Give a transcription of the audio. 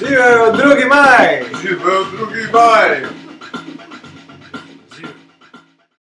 Viva o Drug Mais! Viva o Drug Mai!